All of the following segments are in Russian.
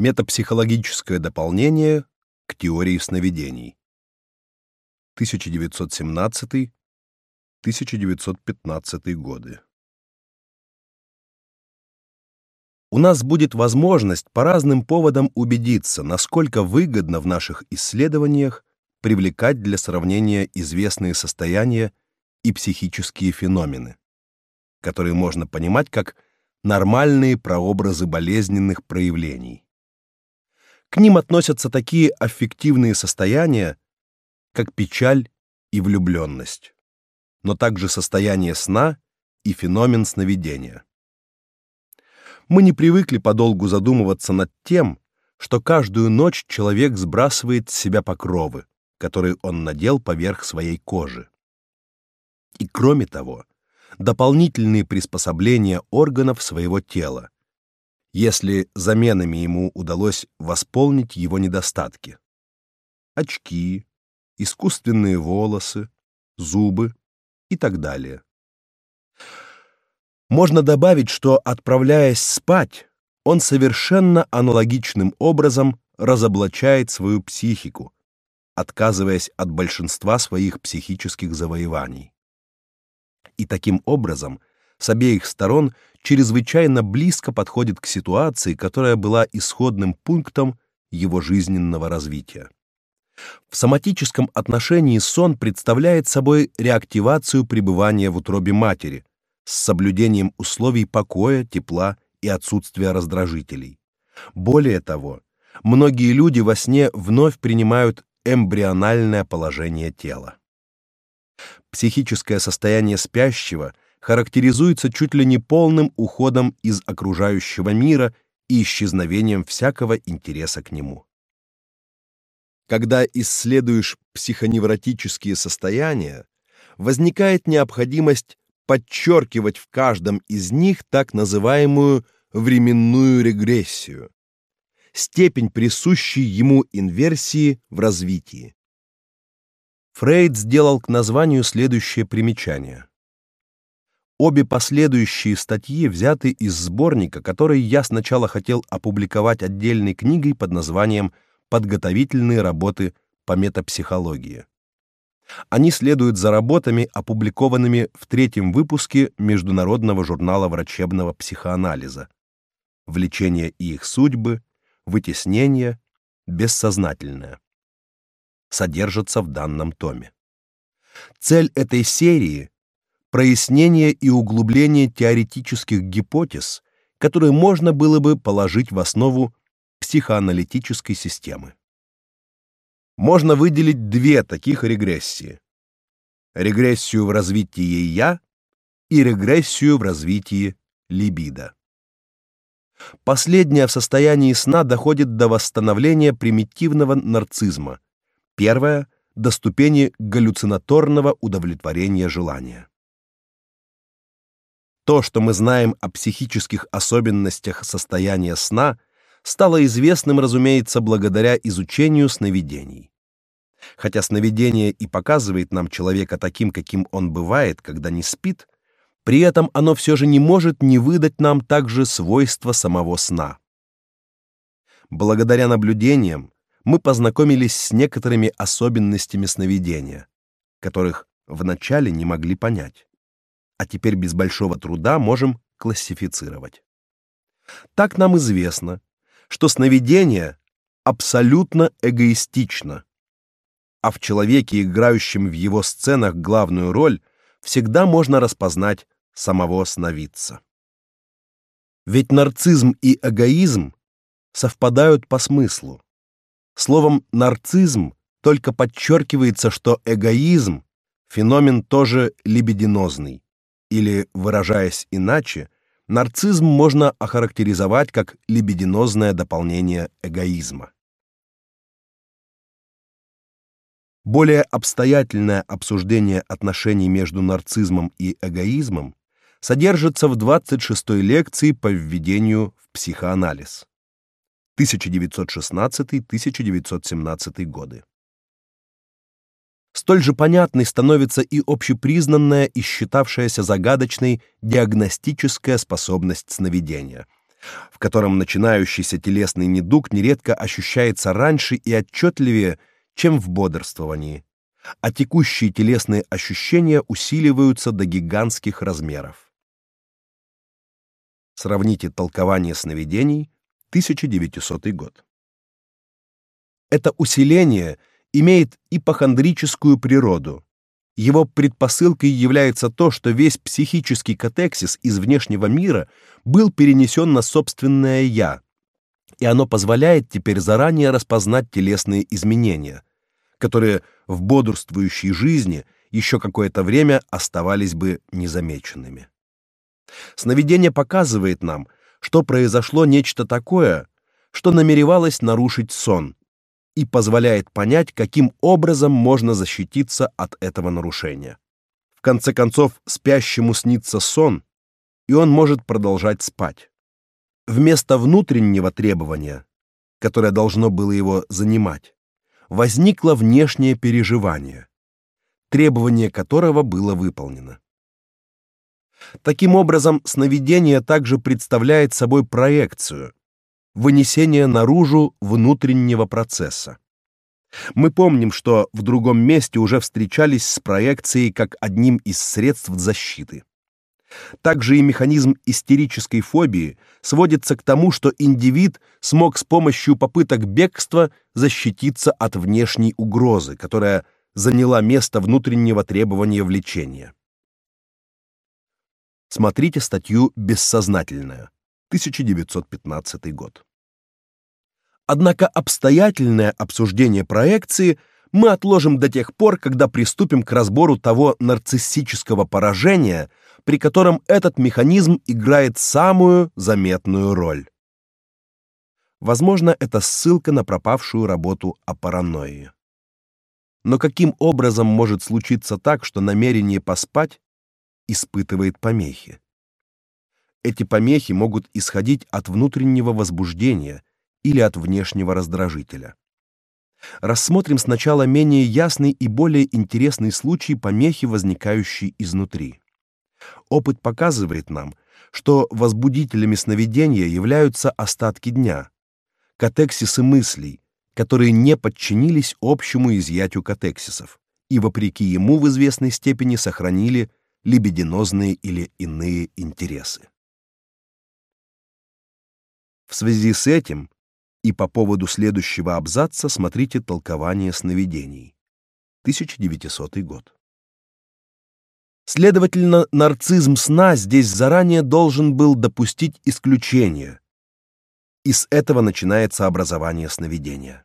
Метапсихологическое дополнение к теории сновидений. 1917-1915 годы. У нас будет возможность по разным поводам убедиться, насколько выгодно в наших исследованиях привлекать для сравнения известные состояния и психические феномены, которые можно понимать как нормальные прообразы болезненных проявлений. К ним относятся такие аффективные состояния, как печаль и влюбленность, но также состояние сна и феномен сновидения. Мы не привыкли подолгу задумываться над тем, что каждую ночь человек сбрасывает с себя покровы, которые он надел поверх своей кожи. И кроме того, дополнительные приспособления органов своего тела, если заменами ему удалось восполнить его недостатки. Очки, искусственные волосы, зубы и так далее. Можно добавить, что отправляясь спать, он совершенно аналогичным образом разоблачает свою психику, отказываясь от большинства своих психических завоеваний. И таким образом с обеих сторон чрезвычайно близко подходит к ситуации, которая была исходным пунктом его жизненного развития. В соматическом отношении сон представляет собой реактивацию пребывания в утробе матери с соблюдением условий покоя, тепла и отсутствия раздражителей. Более того, многие люди во сне вновь принимают эмбриональное положение тела. Психическое состояние спящего – характеризуется чуть ли не полным уходом из окружающего мира и исчезновением всякого интереса к нему. Когда исследуешь психоневротические состояния, возникает необходимость подчеркивать в каждом из них так называемую временную регрессию, степень присущей ему инверсии в развитии. Фрейд сделал к названию следующее примечание. Обе последующие статьи взяты из сборника, который я сначала хотел опубликовать отдельной книгой под названием Подготовительные работы по метапсихологии. Они следуют за работами, опубликованными в третьем выпуске Международного журнала врачебного психоанализа. Влечение и их судьбы, вытеснение, бессознательное. Содержатся в данном томе. Цель этой серии прояснение и углубление теоретических гипотез, которые можно было бы положить в основу психоаналитической системы. Можно выделить две таких регрессии: регрессию в развитии я и регрессию в развитии либидо. Последняя в состоянии сна доходит до восстановления примитивного нарцизма, первая до ступени галлюцинаторного удовлетворения желания. То, что мы знаем о психических особенностях состояния сна, стало известным, разумеется, благодаря изучению сновидений. Хотя сновидение и показывает нам человека таким, каким он бывает, когда не спит, при этом оно все же не может не выдать нам также свойства самого сна. Благодаря наблюдениям мы познакомились с некоторыми особенностями сновидения, которых вначале не могли понять а теперь без большого труда можем классифицировать. Так нам известно, что сновидение абсолютно эгоистично, а в человеке, играющем в его сценах главную роль, всегда можно распознать самого сновидца. Ведь нарцизм и эгоизм совпадают по смыслу. Словом нарцизм только подчеркивается, что эгоизм феномен тоже либидинозный или, выражаясь иначе, нарцизм можно охарактеризовать как либидинозное дополнение эгоизма. Более обстоятельное обсуждение отношений между нарцизмом и эгоизмом содержится в 26-й лекции по введению в психоанализ. 1916-1917 годы. Столь же понятной становится и общепризнанная и считавшаяся загадочной диагностическая способность сновидения, в котором начинающийся телесный недуг нередко ощущается раньше и отчетливее, чем в бодрствовании, а текущие телесные ощущения усиливаются до гигантских размеров. Сравните толкование сновидений, 1900 год. Это усиление имеет ипохондрическую природу. Его предпосылкой является то, что весь психический катексис из внешнего мира был перенесен на собственное я, и оно позволяет теперь заранее распознать телесные изменения, которые в бодрствующей жизни еще какое-то время оставались бы незамеченными. Сновидение показывает нам, что произошло нечто такое, что намеревалось нарушить сон, и позволяет понять, каким образом можно защититься от этого нарушения. В конце концов, спящему снится сон, и он может продолжать спать. Вместо внутреннего требования, которое должно было его занимать, возникло внешнее переживание, требование которого было выполнено. Таким образом, сновидение также представляет собой проекцию, вынесение наружу внутреннего процесса. Мы помним, что в другом месте уже встречались с проекцией как одним из средств защиты. Также и механизм истерической фобии сводится к тому, что индивид смог с помощью попыток бегства защититься от внешней угрозы, которая заняла место внутреннего требования влечения. Смотрите статью «Бессознательное», 1915 год. Однако обстоятельное обсуждение проекции мы отложим до тех пор, когда приступим к разбору того нарциссического поражения, при котором этот механизм играет самую заметную роль. Возможно, это ссылка на пропавшую работу о паранойи. Но каким образом может случиться так, что намерение поспать испытывает помехи. Эти помехи могут исходить от внутреннего возбуждения или от внешнего раздражителя. Рассмотрим сначала менее ясный и более интересный случай помехи, возникающей изнутри. Опыт показывает нам, что возбудителями сновидения являются остатки дня, катексисы мыслей, которые не подчинились общему изъятию катексисов и вопреки ему в известной степени сохранили либидинозные или иные интересы. В связи с этим и по поводу следующего абзаца смотрите толкование сновидений. 1900 год. Следовательно, нарцизм сна здесь заранее должен был допустить исключение. И с этого начинается образование сновидения.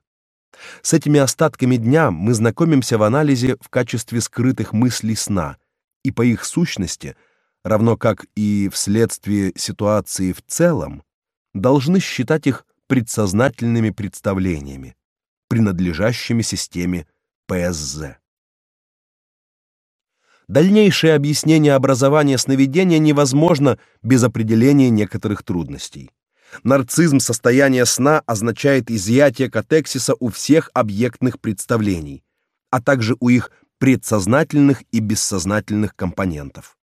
С этими остатками дня мы знакомимся в анализе в качестве скрытых мыслей сна и по их сущности, равно как и вследствие ситуации в целом, должны считать их предсознательными представлениями, принадлежащими системе ПСЗ. Дальнейшее объяснение образования сновидения невозможно без определения некоторых трудностей. Нарцизм состояния сна означает изъятие катексиса у всех объектных представлений, а также у их предсознательных и бессознательных компонентов.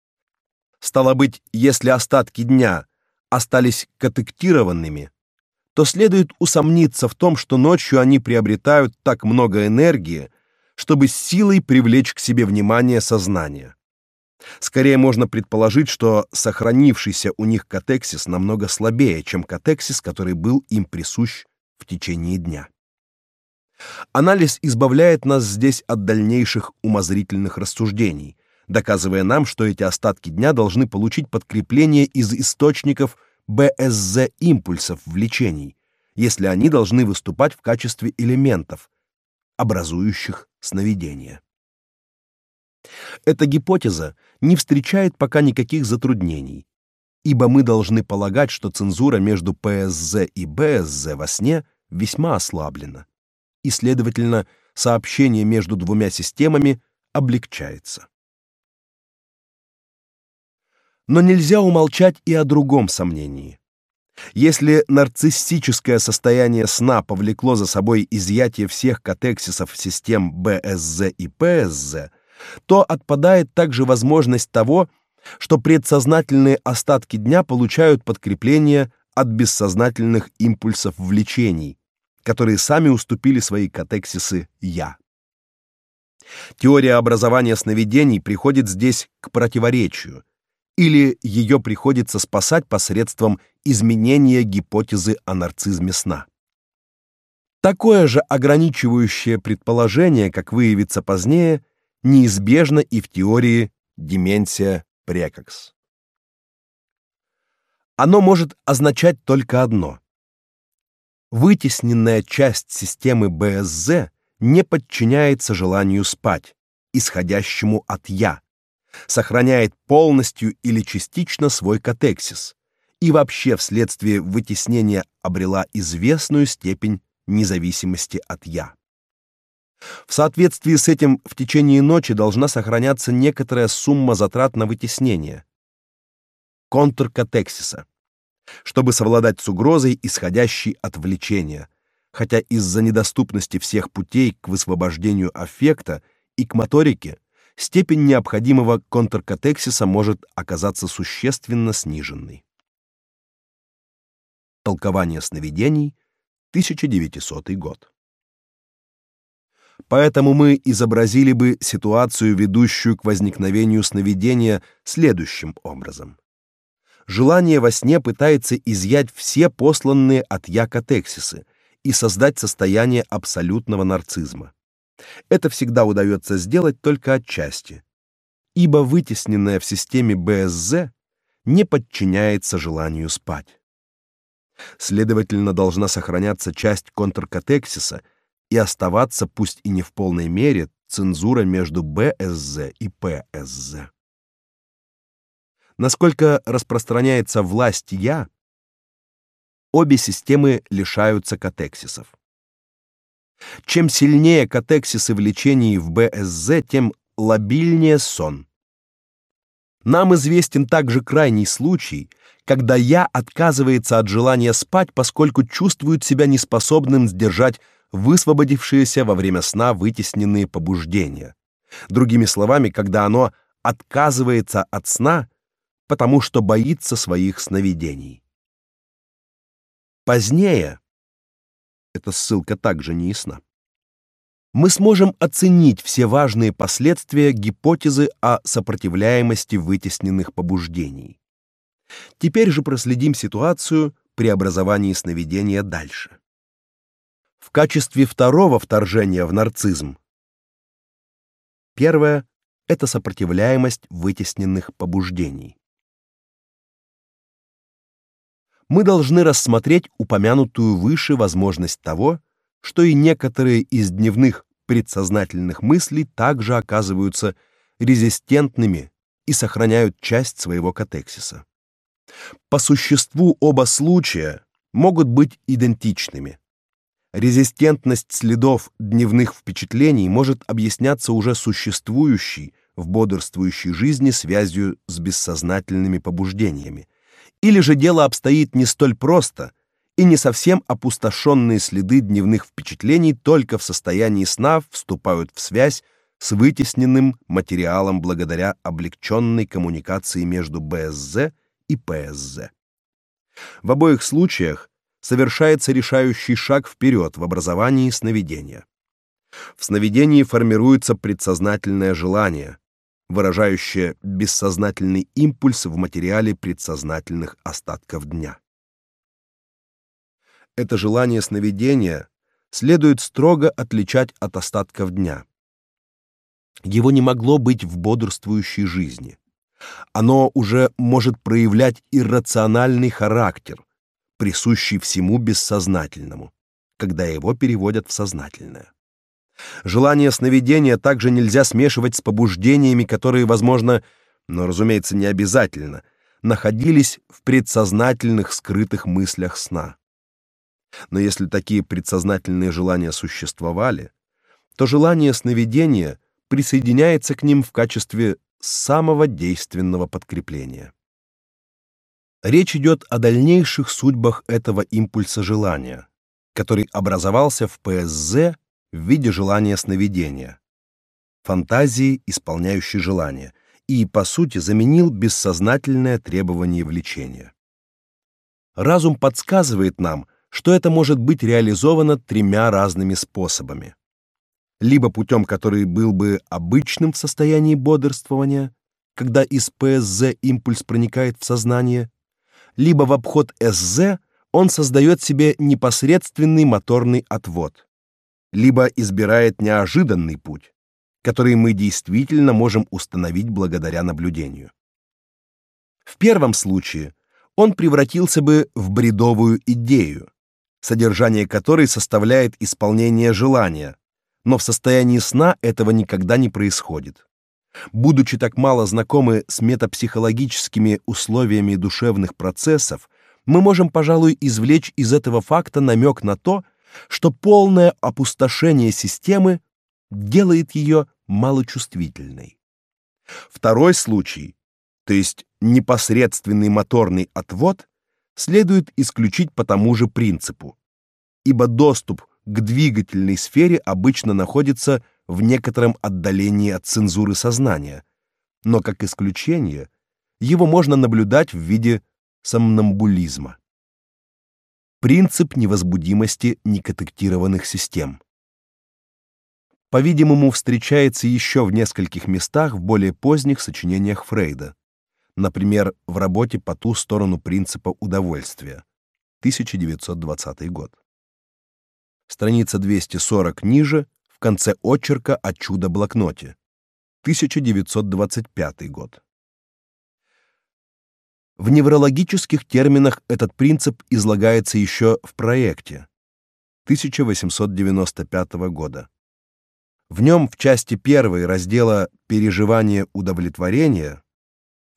Стало быть, если остатки дня остались катектированными, то следует усомниться в том, что ночью они приобретают так много энергии, чтобы силой привлечь к себе внимание сознания. Скорее можно предположить, что сохранившийся у них катексис намного слабее, чем катексис, который был им присущ в течение дня. Анализ избавляет нас здесь от дальнейших умозрительных рассуждений, доказывая нам, что эти остатки дня должны получить подкрепление из источников БСЗ импульсов влечений, если они должны выступать в качестве элементов, образующих сновидение. Эта гипотеза не встречает пока никаких затруднений, ибо мы должны полагать, что цензура между ПСЗ и БСЗ во сне весьма ослаблена и, следовательно, сообщение между двумя системами облегчается. Но нельзя умолчать и о другом сомнении. Если нарциссическое состояние сна повлекло за собой изъятие всех катексисов систем БСЗ и ПСЗ, то отпадает также возможность того, что предсознательные остатки дня получают подкрепление от бессознательных импульсов влечений, которые сами уступили свои катексисы «я». Теория образования сновидений приходит здесь к противоречию, или ее приходится спасать посредством изменения гипотезы о нарцизме сна. Такое же ограничивающее предположение, как выявится позднее, неизбежно и в теории деменция прекокс. Оно может означать только одно. Вытесненная часть системы БСЗ не подчиняется желанию спать, исходящему от я, сохраняет полностью или частично свой катексис и вообще вследствие вытеснения обрела известную степень независимости от я. В соответствии с этим в течение ночи должна сохраняться некоторая сумма затрат на вытеснение контркатексиса, чтобы совладать с угрозой, исходящей от влечения, хотя из-за недоступности всех путей к высвобождению аффекта и к моторике степень необходимого контркатексиса может оказаться существенно сниженной. Толкование сновидений, 1900 год. Поэтому мы изобразили бы ситуацию, ведущую к возникновению сновидения, следующим образом. Желание во сне пытается изъять все посланные от я катексисы и создать состояние абсолютного нарцизма. Это всегда удается сделать только отчасти, ибо вытесненное в системе БСЗ не подчиняется желанию спать. Следовательно, должна сохраняться часть контркатексиса и оставаться, пусть и не в полной мере, цензура между БСЗ и ПСЗ. Насколько распространяется власть я, обе системы лишаются катексисов. Чем сильнее катексисы в лечении в БСЗ, тем лабильнее сон. Нам известен также крайний случай, когда я отказывается от желания спать, поскольку чувствует себя неспособным сдержать высвободившиеся во время сна вытесненные побуждения. Другими словами, когда оно отказывается от сна, потому что боится своих сновидений. Позднее эта ссылка также не ясна. Мы сможем оценить все важные последствия гипотезы о сопротивляемости вытесненных побуждений. Теперь же проследим ситуацию при образовании сновидения дальше. В качестве второго вторжения в нарцизм первое это сопротивляемость вытесненных побуждений мы должны рассмотреть упомянутую выше возможность того, что и некоторые из дневных предсознательных мыслей также оказываются резистентными и сохраняют часть своего катексиса. По существу оба случая могут быть идентичными. Резистентность следов дневных впечатлений может объясняться уже существующей в бодрствующей жизни связью с бессознательными побуждениями, или же дело обстоит не столь просто, и не совсем опустошенные следы дневных впечатлений только в состоянии сна вступают в связь с вытесненным материалом благодаря облегченной коммуникации между БСЗ и ПСЗ. В обоих случаях совершается решающий шаг вперед в образовании сновидения. В сновидении формируется предсознательное желание, выражающее бессознательный импульс в материале предсознательных остатков дня. Это желание сновидения следует строго отличать от остатков дня. Его не могло быть в бодрствующей жизни. Оно уже может проявлять иррациональный характер, присущий всему бессознательному, когда его переводят в сознательное. Желание сновидения также нельзя смешивать с побуждениями, которые, возможно, но, разумеется, не обязательно, находились в предсознательных скрытых мыслях сна. Но если такие предсознательные желания существовали, то желание сновидения присоединяется к ним в качестве самого действенного подкрепления. Речь идет о дальнейших судьбах этого импульса желания, который образовался в ПСЗ в виде желания сновидения, фантазии, исполняющей желание, и по сути заменил бессознательное требование влечения. разум подсказывает нам, что это может быть реализовано тремя разными способами. Либо путем, который был бы обычным в состоянии бодрствования, когда из ПСЗ импульс проникает в сознание, либо в обход СЗ он создает себе непосредственный моторный отвод, либо избирает неожиданный путь, который мы действительно можем установить благодаря наблюдению. В первом случае он превратился бы в бредовую идею, содержание которой составляет исполнение желания, но в состоянии сна этого никогда не происходит. Будучи так мало знакомы с метапсихологическими условиями душевных процессов, мы можем, пожалуй, извлечь из этого факта намек на то, что полное опустошение системы делает ее малочувствительной. Второй случай, то есть непосредственный моторный отвод, следует исключить по тому же принципу, ибо доступ к двигательной сфере обычно находится в некотором отдалении от цензуры сознания, но как исключение его можно наблюдать в виде сомнамбулизма. Принцип невозбудимости некотектированных систем. По-видимому, встречается еще в нескольких местах в более поздних сочинениях Фрейда, например, в работе «По ту сторону принципа удовольствия», 1920 год. Страница 240 ниже в конце очерка о чудо-блокноте. 1925 год. В неврологических терминах этот принцип излагается еще в проекте 1895 года. В нем в части первой раздела «Переживание удовлетворения»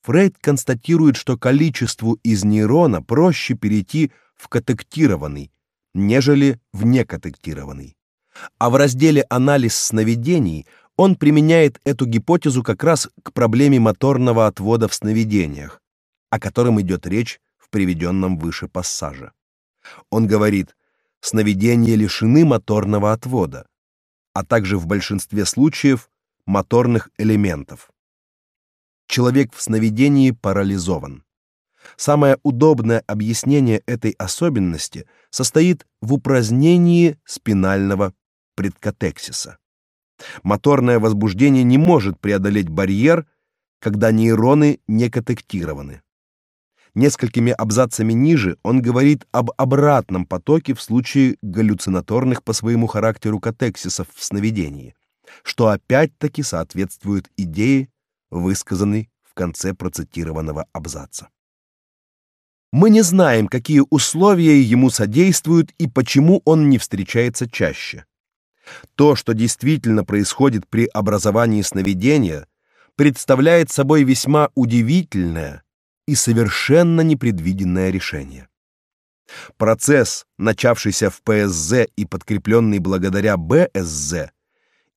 Фрейд констатирует, что количеству из нейрона проще перейти в катектированный, нежели в некатектированный. А в разделе «Анализ сновидений» он применяет эту гипотезу как раз к проблеме моторного отвода в сновидениях, о котором идет речь в приведенном выше пассаже. Он говорит, сновидения лишены моторного отвода, а также в большинстве случаев моторных элементов. Человек в сновидении парализован. Самое удобное объяснение этой особенности состоит в упразднении спинального предкатексиса. Моторное возбуждение не может преодолеть барьер, когда нейроны не котектированы. Несколькими абзацами ниже он говорит об обратном потоке в случае галлюцинаторных по своему характеру катексисов в сновидении, что опять-таки соответствует идее, высказанной в конце процитированного абзаца. Мы не знаем, какие условия ему содействуют и почему он не встречается чаще. То, что действительно происходит при образовании сновидения, представляет собой весьма удивительное и совершенно непредвиденное решение. Процесс, начавшийся в ПСЗ и подкрепленный благодаря БСЗ,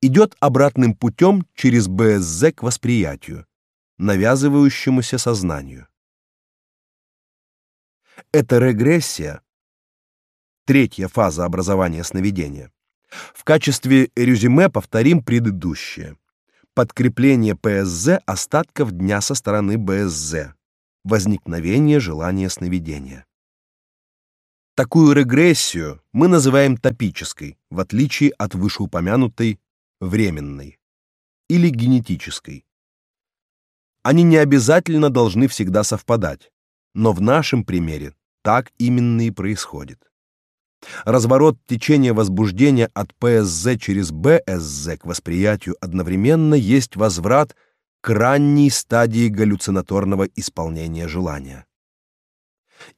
идет обратным путем через БСЗ к восприятию, навязывающемуся сознанию. Эта регрессия, третья фаза образования сновидения, в качестве резюме повторим предыдущее. Подкрепление ПСЗ остатков дня со стороны БСЗ. Возникновение желания сновидения. Такую регрессию мы называем топической, в отличие от вышеупомянутой временной или генетической. Они не обязательно должны всегда совпадать, но в нашем примере так именно и происходит. Разворот течения возбуждения от ПСЗ через БСЗ к восприятию одновременно есть возврат к ранней стадии галлюцинаторного исполнения желания.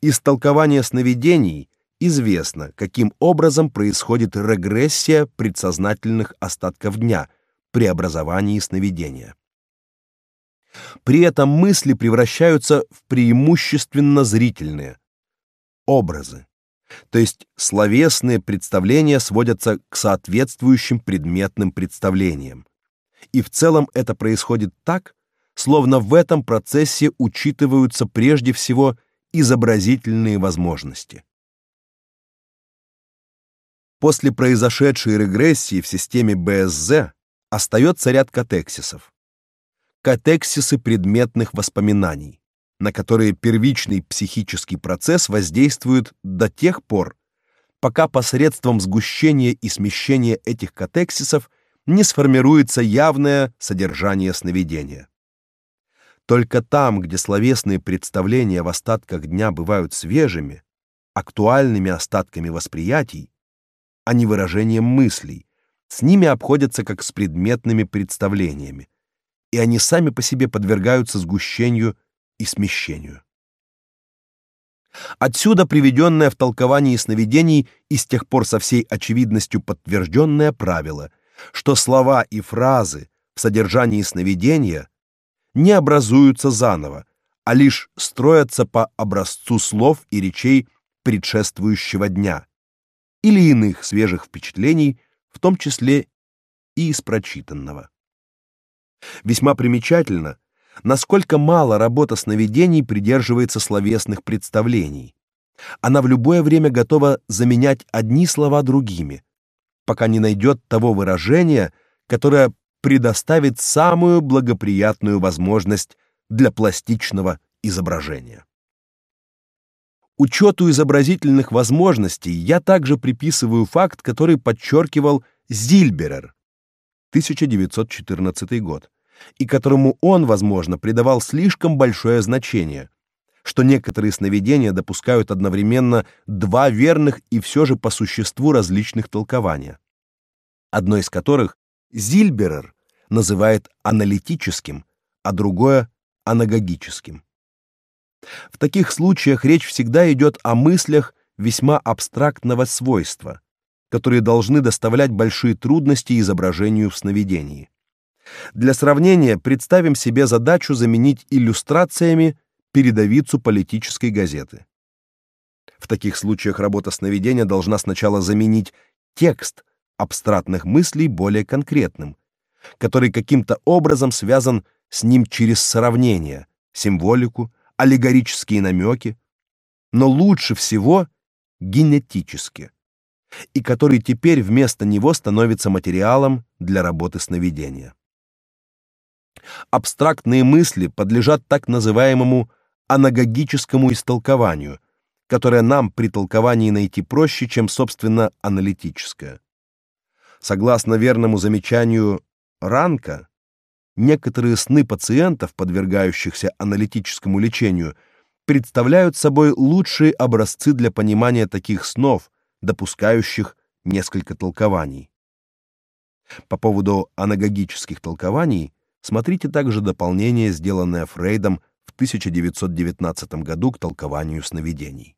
Из толкования сновидений известно, каким образом происходит регрессия предсознательных остатков дня при образовании сновидения. При этом мысли превращаются в преимущественно зрительные образы. То есть словесные представления сводятся к соответствующим предметным представлениям. И в целом это происходит так, словно в этом процессе учитываются прежде всего изобразительные возможности. После произошедшей регрессии в системе БСЗ остается ряд катексисов. Катексисы предметных воспоминаний, на которые первичный психический процесс воздействует до тех пор, пока посредством сгущения и смещения этих катексисов не сформируется явное содержание сновидения. Только там, где словесные представления в остатках дня бывают свежими, актуальными остатками восприятий, а не выражением мыслей, с ними обходятся как с предметными представлениями, и они сами по себе подвергаются сгущению и смещению. Отсюда приведенное в толковании сновидений и с тех пор со всей очевидностью подтвержденное правило, что слова и фразы в содержании сновидения не образуются заново, а лишь строятся по образцу слов и речей предшествующего дня или иных свежих впечатлений, в том числе и из прочитанного. Весьма примечательно, насколько мало работа сновидений придерживается словесных представлений. Она в любое время готова заменять одни слова другими, пока не найдет того выражения, которое предоставит самую благоприятную возможность для пластичного изображения. Учету изобразительных возможностей я также приписываю факт, который подчеркивал Зильберер, 1914 год, и которому он, возможно, придавал слишком большое значение, что некоторые сновидения допускают одновременно два верных и все же по существу различных толкования. Одно из которых Зильберер называет аналитическим, а другое анагогическим. В таких случаях речь всегда идет о мыслях весьма абстрактного свойства, которые должны доставлять большие трудности изображению в сновидении. Для сравнения представим себе задачу заменить иллюстрациями передовицу политической газеты. В таких случаях работа сновидения должна сначала заменить текст абстрактных мыслей более конкретным, который каким-то образом связан с ним через сравнение, символику, аллегорические намеки, но лучше всего генетически, и который теперь вместо него становится материалом для работы сновидения. Абстрактные мысли подлежат так называемому анагогическому истолкованию, которое нам при толковании найти проще, чем собственно аналитическое. Согласно верному замечанию Ранка, некоторые сны пациентов, подвергающихся аналитическому лечению, представляют собой лучшие образцы для понимания таких снов, допускающих несколько толкований. По поводу анагогических толкований смотрите также дополнение, сделанное Фрейдом 1919 году к толкованию сновидений.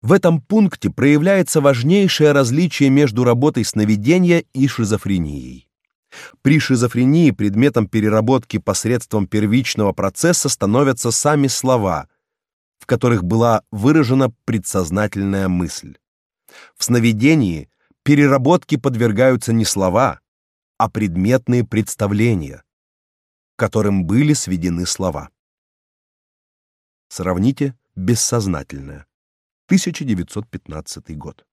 В этом пункте проявляется важнейшее различие между работой сновидения и шизофренией. При шизофрении предметом переработки посредством первичного процесса становятся сами слова, в которых была выражена предсознательная мысль. В сновидении переработке подвергаются не слова, а предметные представления, которым были сведены слова. Сравните бессознательное. 1915 год.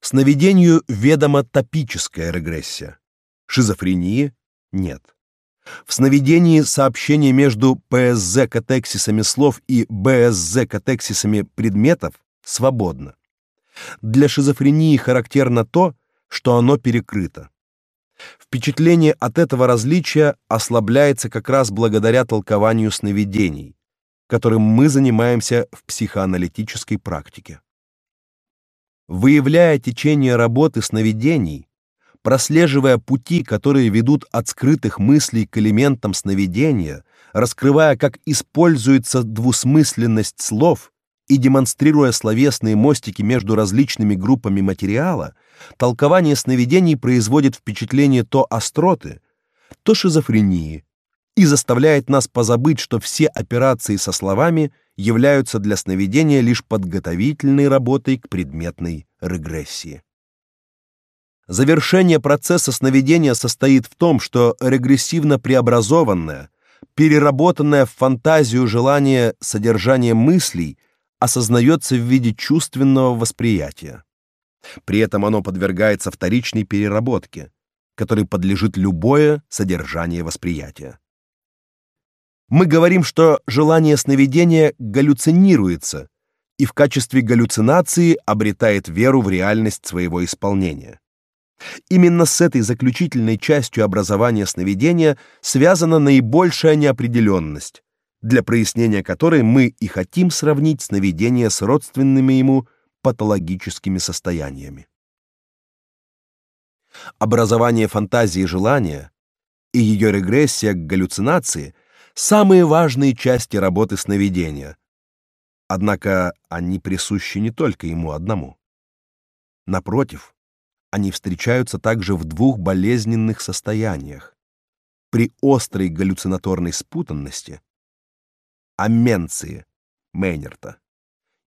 Сновидению ведома топическая регрессия. Шизофрении нет. В сновидении сообщение между ПСЗ-катексисами слов и БСЗ-катексисами предметов свободно. Для шизофрении характерно то, что оно перекрыто. Впечатление от этого различия ослабляется как раз благодаря толкованию сновидений, которым мы занимаемся в психоаналитической практике. Выявляя течение работы сновидений, прослеживая пути, которые ведут от скрытых мыслей к элементам сновидения, раскрывая, как используется двусмысленность слов и демонстрируя словесные мостики между различными группами материала, толкование сновидений производит впечатление то остроты, то шизофрении, и заставляет нас позабыть, что все операции со словами являются для сновидения лишь подготовительной работой к предметной регрессии. Завершение процесса сновидения состоит в том, что регрессивно преобразованное, переработанное в фантазию желание содержание мыслей осознается в виде чувственного восприятия. При этом оно подвергается вторичной переработке, которой подлежит любое содержание восприятия. Мы говорим, что желание сновидения галлюцинируется и в качестве галлюцинации обретает веру в реальность своего исполнения. Именно с этой заключительной частью образования сновидения связана наибольшая неопределенность, для прояснения которой мы и хотим сравнить сновидение с родственными ему патологическими состояниями. Образование фантазии желания и ее регрессия к галлюцинации самые важные части работы сновидения. Однако они присущи не только ему одному. Напротив, они встречаются также в двух болезненных состояниях: при острой галлюцинаторной спутанности аменции Мейнерта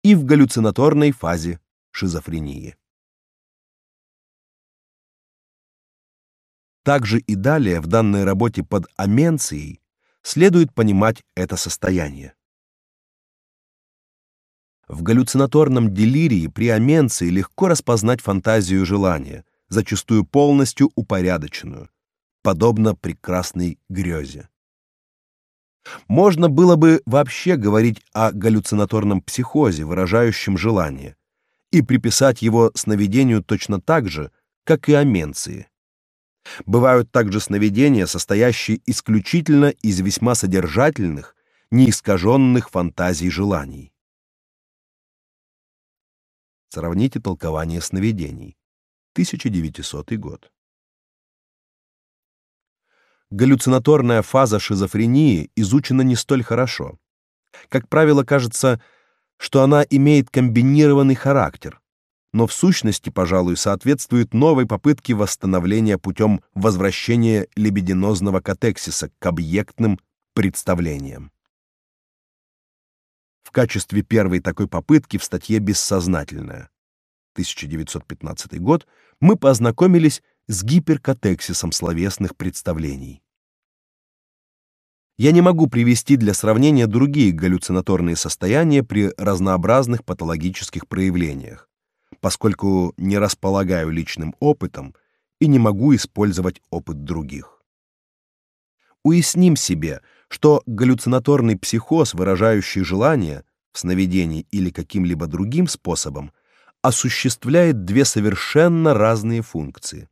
и в галлюцинаторной фазе шизофрении. Также и далее в данной работе под аменцией следует понимать это состояние. В галлюцинаторном делирии при аменции легко распознать фантазию желания, зачастую полностью упорядоченную, подобно прекрасной грезе. Можно было бы вообще говорить о галлюцинаторном психозе, выражающем желание, и приписать его сновидению точно так же, как и аменции. Бывают также сновидения, состоящие исключительно из весьма содержательных, неискаженных фантазий желаний. Сравните толкование сновидений. 1900 год. Галлюцинаторная фаза шизофрении изучена не столь хорошо. Как правило, кажется, что она имеет комбинированный характер, но в сущности, пожалуй, соответствует новой попытке восстановления путем возвращения либидинозного катексиса к объектным представлениям. В качестве первой такой попытки в статье Бессознательное 1915 год мы познакомились с гиперкатексисом словесных представлений. Я не могу привести для сравнения другие галлюцинаторные состояния при разнообразных патологических проявлениях поскольку не располагаю личным опытом и не могу использовать опыт других. Уясним себе, что галлюцинаторный психоз, выражающий желание в сновидении или каким-либо другим способом, осуществляет две совершенно разные функции.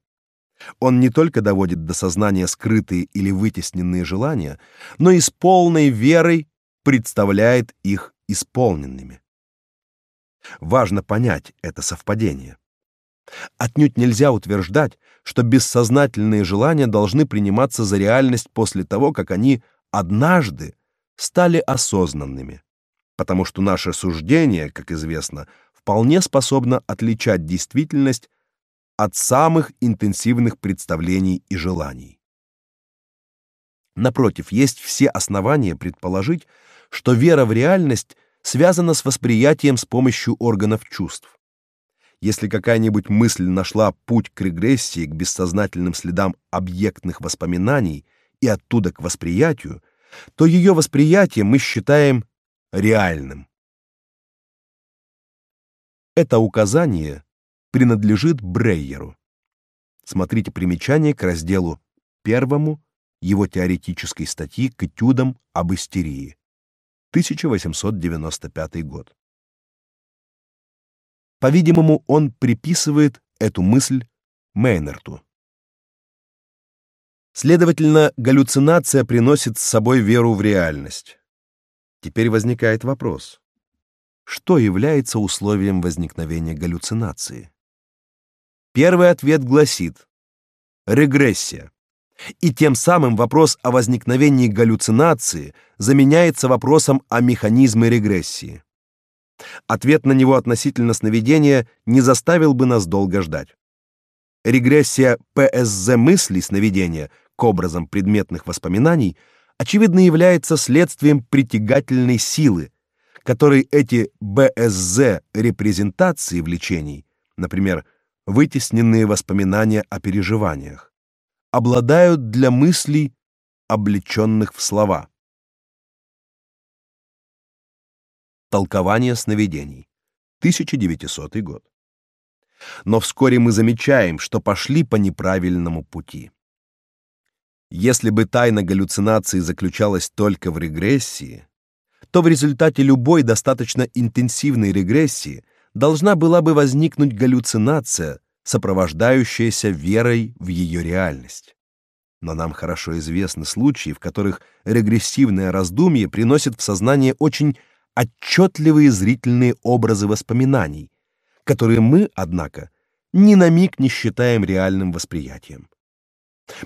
Он не только доводит до сознания скрытые или вытесненные желания, но и с полной верой представляет их исполненными. Важно понять это совпадение. Отнюдь нельзя утверждать, что бессознательные желания должны приниматься за реальность после того, как они однажды стали осознанными, потому что наше суждение, как известно, вполне способно отличать действительность от самых интенсивных представлений и желаний. Напротив, есть все основания предположить, что вера в реальность связано с восприятием с помощью органов чувств. Если какая-нибудь мысль нашла путь к регрессии, к бессознательным следам объектных воспоминаний и оттуда к восприятию, то ее восприятие мы считаем реальным. Это указание принадлежит Брейеру. Смотрите примечание к разделу первому его теоретической статьи к этюдам об истерии. 1895 год. По-видимому, он приписывает эту мысль Мейнерту. Следовательно, галлюцинация приносит с собой веру в реальность. Теперь возникает вопрос: что является условием возникновения галлюцинации? Первый ответ гласит: регрессия и тем самым вопрос о возникновении галлюцинации заменяется вопросом о механизме регрессии. Ответ на него относительно сновидения не заставил бы нас долго ждать. Регрессия ПСЗ мыслей сновидения к образам предметных воспоминаний очевидно является следствием притягательной силы, которой эти БСЗ репрезентации влечений, например, вытесненные воспоминания о переживаниях, обладают для мыслей, облеченных в слова. Толкование сновидений. 1900 год. Но вскоре мы замечаем, что пошли по неправильному пути. Если бы тайна галлюцинации заключалась только в регрессии, то в результате любой достаточно интенсивной регрессии должна была бы возникнуть галлюцинация, сопровождающаяся верой в ее реальность. Но нам хорошо известны случаи, в которых регрессивное раздумье приносит в сознание очень отчетливые зрительные образы воспоминаний, которые мы, однако, ни на миг не считаем реальным восприятием.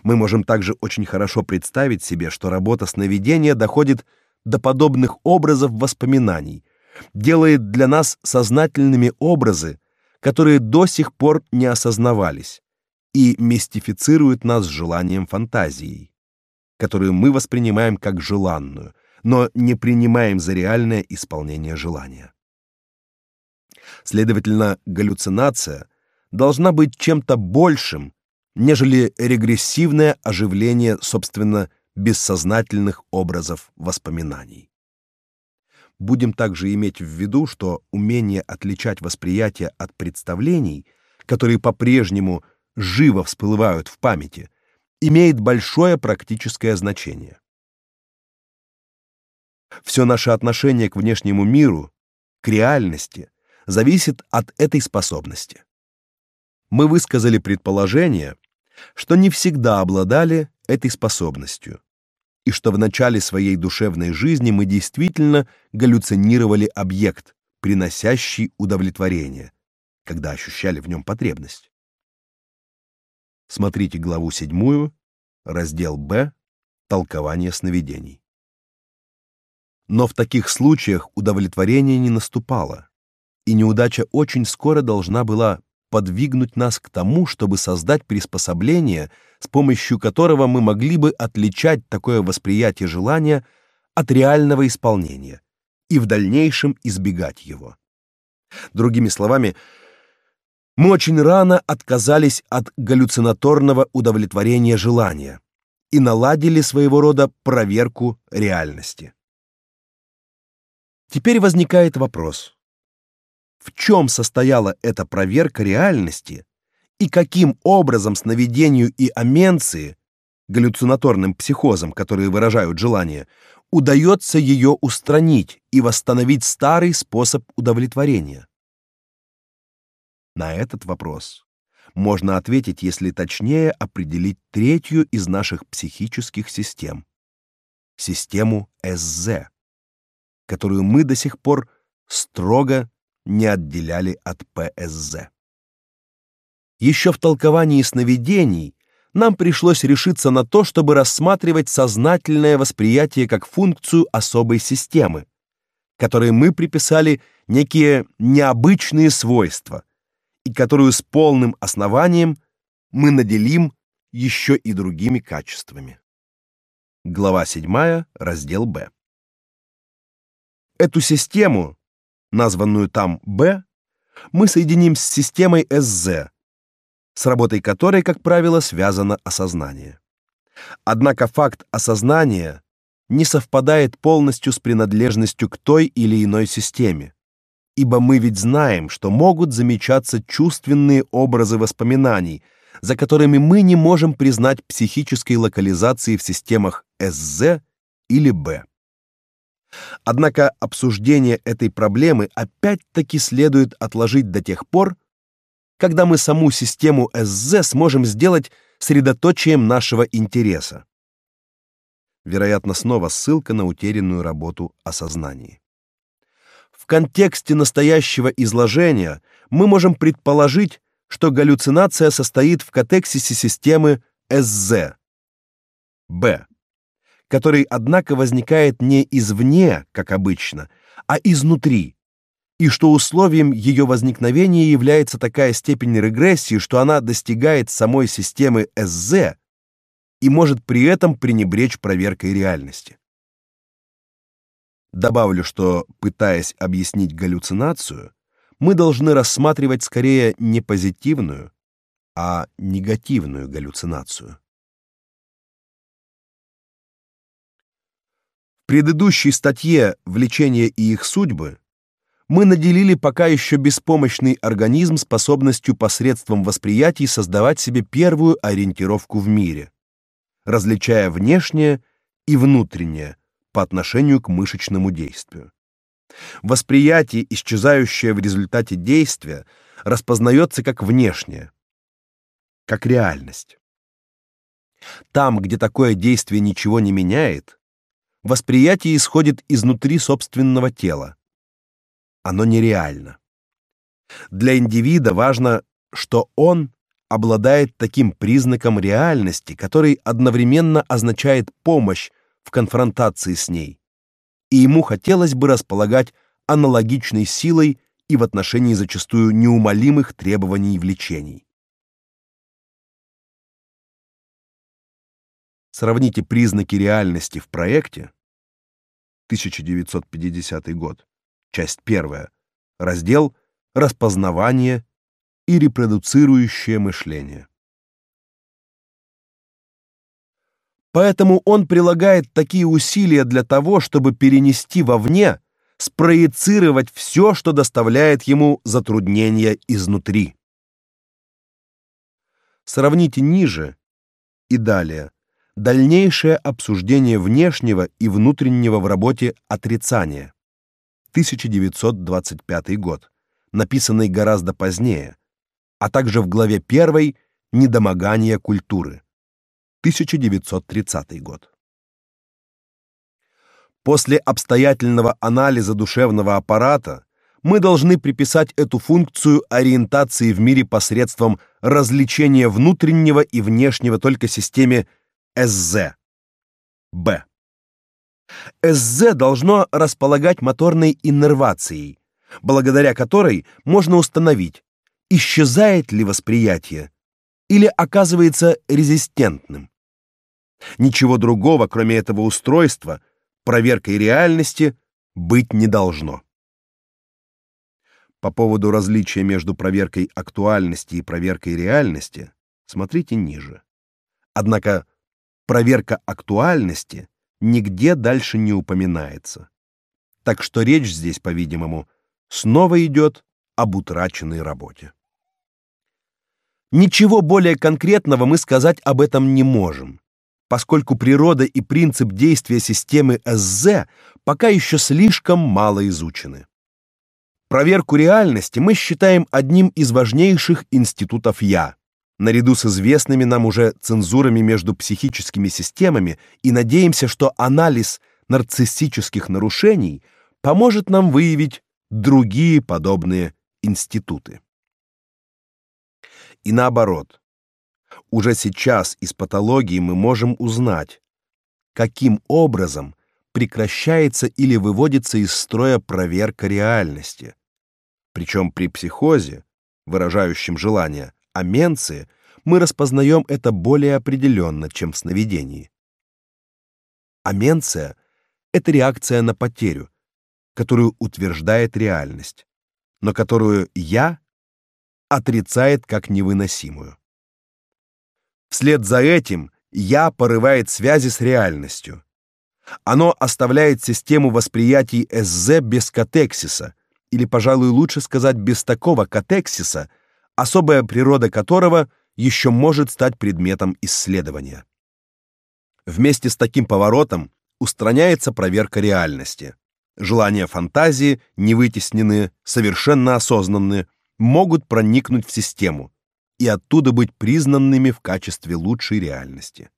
Мы можем также очень хорошо представить себе, что работа сновидения доходит до подобных образов воспоминаний, делает для нас сознательными образы, которые до сих пор не осознавались, и мистифицирует нас желанием фантазией, которую мы воспринимаем как желанную, но не принимаем за реальное исполнение желания. Следовательно, галлюцинация должна быть чем-то большим, нежели регрессивное оживление, собственно, бессознательных образов воспоминаний. Будем также иметь в виду, что умение отличать восприятие от представлений, которые по-прежнему живо всплывают в памяти, имеет большое практическое значение. Все наше отношение к внешнему миру, к реальности, зависит от этой способности. Мы высказали предположение, что не всегда обладали этой способностью, и что в начале своей душевной жизни мы действительно галлюцинировали объект, приносящий удовлетворение, когда ощущали в нем потребность. Смотрите главу 7, раздел Б, толкование сновидений. Но в таких случаях удовлетворение не наступало, и неудача очень скоро должна была подвигнуть нас к тому, чтобы создать приспособление, с помощью которого мы могли бы отличать такое восприятие желания от реального исполнения и в дальнейшем избегать его. Другими словами, мы очень рано отказались от галлюцинаторного удовлетворения желания и наладили своего рода проверку реальности. Теперь возникает вопрос: в чем состояла эта проверка реальности и каким образом сновидению и аменции, галлюцинаторным психозам, которые выражают желание, удается ее устранить и восстановить старый способ удовлетворения? На этот вопрос можно ответить, если точнее определить третью из наших психических систем систему СЗ, которую мы до сих пор строго не отделяли от ПСЗ. Еще в толковании сновидений нам пришлось решиться на то, чтобы рассматривать сознательное восприятие как функцию особой системы, которой мы приписали некие необычные свойства и которую с полным основанием мы наделим еще и другими качествами. Глава 7, раздел Б. Эту систему названную там Б, мы соединим с системой СЗ, с работой которой, как правило, связано осознание. Однако факт осознания не совпадает полностью с принадлежностью к той или иной системе, ибо мы ведь знаем, что могут замечаться чувственные образы воспоминаний, за которыми мы не можем признать психической локализации в системах СЗ или Б. Однако обсуждение этой проблемы опять-таки следует отложить до тех пор, когда мы саму систему СЗ сможем сделать средоточием нашего интереса. Вероятно, снова ссылка на утерянную работу о сознании. В контексте настоящего изложения мы можем предположить, что галлюцинация состоит в катексисе системы СЗ. Б который, однако, возникает не извне, как обычно, а изнутри, и что условием ее возникновения является такая степень регрессии, что она достигает самой системы СЗ и может при этом пренебречь проверкой реальности. Добавлю, что, пытаясь объяснить галлюцинацию, мы должны рассматривать скорее не позитивную, а негативную галлюцинацию. Предыдущей статье «Влечение и их судьбы» мы наделили пока еще беспомощный организм способностью посредством восприятий создавать себе первую ориентировку в мире, различая внешнее и внутреннее по отношению к мышечному действию. Восприятие, исчезающее в результате действия, распознается как внешнее, как реальность. Там, где такое действие ничего не меняет, восприятие исходит изнутри собственного тела. Оно нереально. Для индивида важно, что он обладает таким признаком реальности, который одновременно означает помощь в конфронтации с ней. И ему хотелось бы располагать аналогичной силой и в отношении зачастую неумолимых требований влечений. Сравните признаки реальности в проекте 1950 год. Часть 1. Раздел Распознавание и репродуцирующее мышление. Поэтому он прилагает такие усилия для того, чтобы перенести вовне, спроецировать все, что доставляет ему затруднения изнутри. Сравните ниже и далее Дальнейшее обсуждение внешнего и внутреннего в работе отрицания. 1925 год, написанный гораздо позднее, а также в главе 1 Недомогание культуры. 1930 год. После обстоятельного анализа душевного аппарата мы должны приписать эту функцию ориентации в мире посредством развлечения внутреннего и внешнего только системе СЗ. Б. СЗ должно располагать моторной иннервацией, благодаря которой можно установить, исчезает ли восприятие или оказывается резистентным. Ничего другого, кроме этого устройства, проверкой реальности быть не должно. По поводу различия между проверкой актуальности и проверкой реальности смотрите ниже. Однако проверка актуальности нигде дальше не упоминается. Так что речь здесь, по-видимому, снова идет об утраченной работе. Ничего более конкретного мы сказать об этом не можем, поскольку природа и принцип действия системы СЗ пока еще слишком мало изучены. Проверку реальности мы считаем одним из важнейших институтов я, наряду с известными нам уже цензурами между психическими системами и надеемся, что анализ нарциссических нарушений поможет нам выявить другие подобные институты. И наоборот, уже сейчас из патологии мы можем узнать, каким образом прекращается или выводится из строя проверка реальности. Причем при психозе, выражающем желание, аменции, мы распознаем это более определенно, чем в сновидении. Аменция — это реакция на потерю, которую утверждает реальность, но которую «я» отрицает как невыносимую. Вслед за этим «я» порывает связи с реальностью. Оно оставляет систему восприятий СЗ без катексиса, или, пожалуй, лучше сказать, без такого катексиса — особая природа которого еще может стать предметом исследования. Вместе с таким поворотом устраняется проверка реальности. Желания фантазии, не вытесненные, совершенно осознанные, могут проникнуть в систему и оттуда быть признанными в качестве лучшей реальности.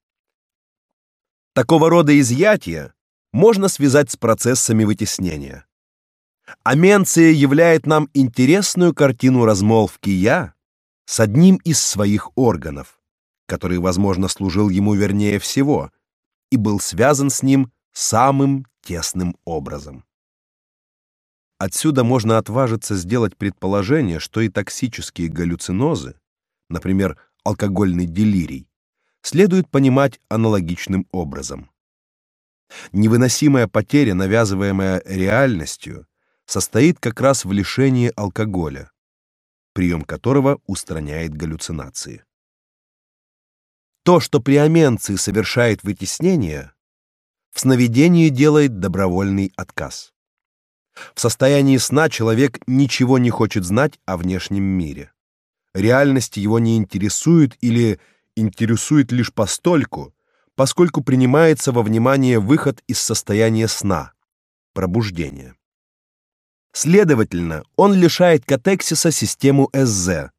Такого рода изъятия можно связать с процессами вытеснения. Аменция являет нам интересную картину размолвки «я» с одним из своих органов, который, возможно, служил ему вернее всего и был связан с ним самым тесным образом. Отсюда можно отважиться сделать предположение, что и токсические галлюцинозы, например, алкогольный делирий, следует понимать аналогичным образом. Невыносимая потеря, навязываемая реальностью, состоит как раз в лишении алкоголя, прием которого устраняет галлюцинации. То, что при совершает вытеснение, в сновидении делает добровольный отказ. В состоянии сна человек ничего не хочет знать о внешнем мире. Реальность его не интересует или интересует лишь постольку, поскольку принимается во внимание выход из состояния сна, пробуждения. Следовательно, он лишает катексиса систему СЗ,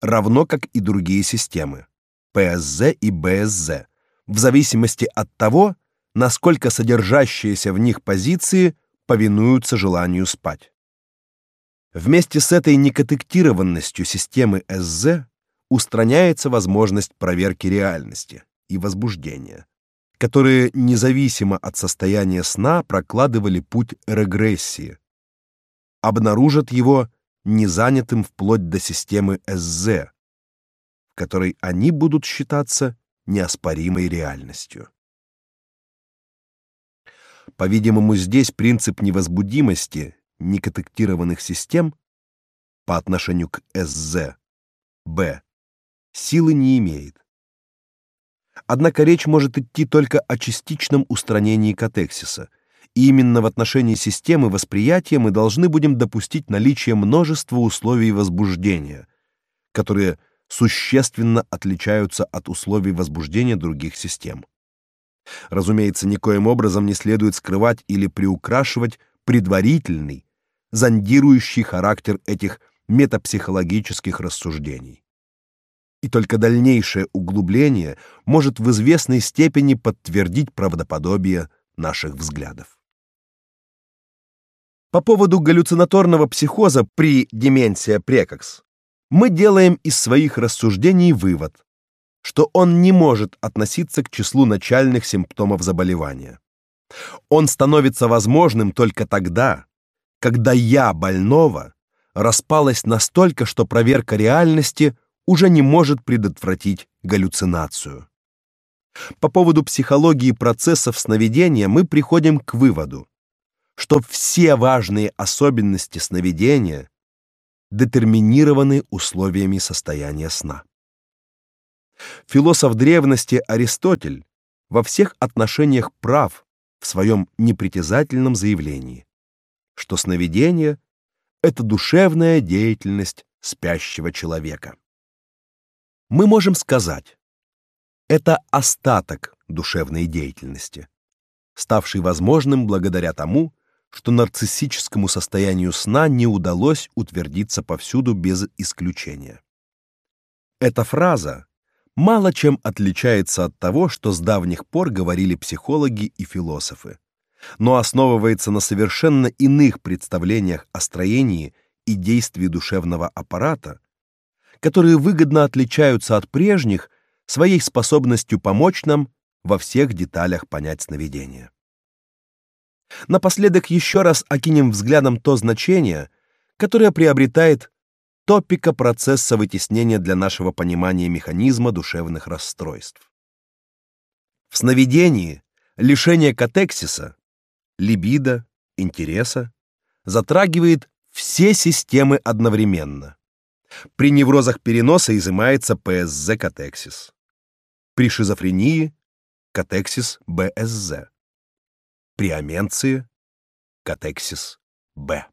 равно как и другие системы ПСЗ и БСЗ, в зависимости от того, насколько содержащиеся в них позиции повинуются желанию спать. Вместе с этой некотектированностью системы СЗ устраняется возможность проверки реальности и возбуждения, которые независимо от состояния сна прокладывали путь регрессии, обнаружат его незанятым вплоть до системы СЗ, в которой они будут считаться неоспоримой реальностью. По-видимому, здесь принцип невозбудимости некотектированных систем по отношению к СЗ, Б, силы не имеет. Однако речь может идти только о частичном устранении катексиса, и именно в отношении системы восприятия мы должны будем допустить наличие множества условий возбуждения, которые существенно отличаются от условий возбуждения других систем. Разумеется, никоим образом не следует скрывать или приукрашивать предварительный, зондирующий характер этих метапсихологических рассуждений. И только дальнейшее углубление может в известной степени подтвердить правдоподобие наших взглядов. По поводу галлюцинаторного психоза при деменция прекокс мы делаем из своих рассуждений вывод, что он не может относиться к числу начальных симптомов заболевания. Он становится возможным только тогда, когда я больного распалась настолько, что проверка реальности уже не может предотвратить галлюцинацию. По поводу психологии процессов сновидения мы приходим к выводу, что все важные особенности сновидения детерминированы условиями состояния сна. Философ древности Аристотель во всех отношениях прав в своем непритязательном заявлении, что сновидение это душевная деятельность спящего человека. Мы можем сказать, это остаток душевной деятельности, ставший возможным благодаря тому, что нарциссическому состоянию сна не удалось утвердиться повсюду без исключения. Эта фраза мало чем отличается от того, что с давних пор говорили психологи и философы, но основывается на совершенно иных представлениях о строении и действии душевного аппарата, которые выгодно отличаются от прежних своей способностью помочь нам во всех деталях понять сновидение. Напоследок еще раз окинем взглядом то значение, которое приобретает топика процесса вытеснения для нашего понимания механизма душевных расстройств. В сновидении лишение катексиса, либидо, интереса затрагивает все системы одновременно. При неврозах переноса изымается ПСЗ-катексис. При шизофрении катексис БСЗ при аменции катексис Б.